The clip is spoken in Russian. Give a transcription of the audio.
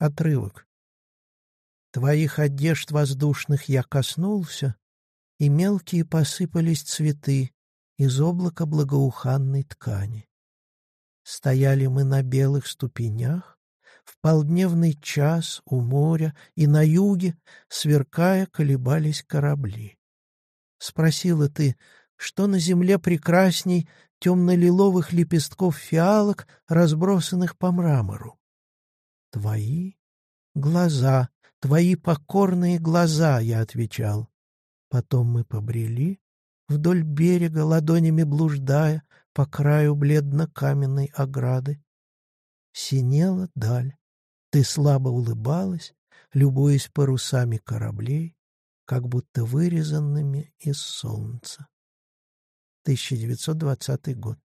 Отрывок. Твоих одежд воздушных я коснулся, и мелкие посыпались цветы из облака благоуханной ткани. Стояли мы на белых ступенях, в полдневный час у моря и на юге, сверкая, колебались корабли. Спросила ты, что на земле прекрасней темно-лиловых лепестков фиалок, разбросанных по мрамору. Твои глаза, твои покорные глаза, я отвечал. Потом мы побрели, вдоль берега, ладонями блуждая, по краю бледно-каменной ограды. Синела даль, ты слабо улыбалась, любуясь парусами кораблей, как будто вырезанными из солнца. 1920 год.